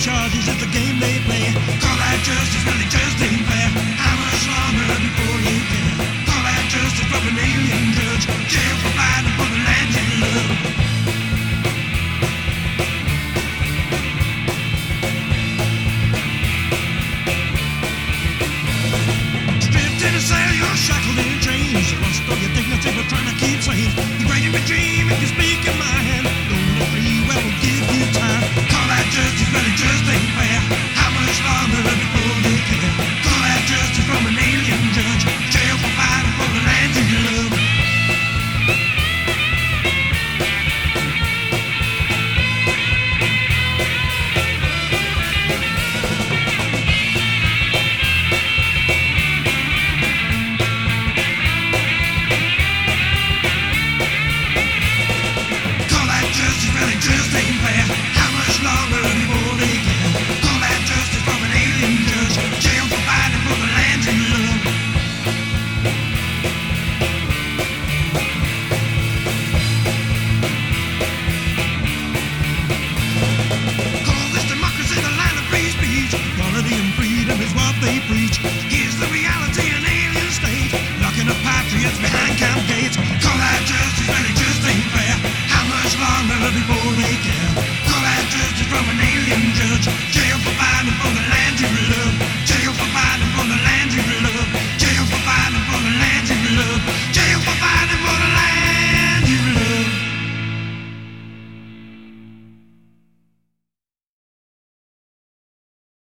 charges at the game they play. Call that justice when it just ain't fair. How much longer before you can? Call that justice from an alien judge. Jail for fighting for the land you love. Stripped in a cell, you're shackled in chains. You lost your dignity, but trying to keep safe. You bring your dream if you speak in my head. is the reality an alien state. Locking up patriots behind camp gates. Call that justice when it just ain't fair. How much longer before they kill? Call that justice from an alien judge. Jail for five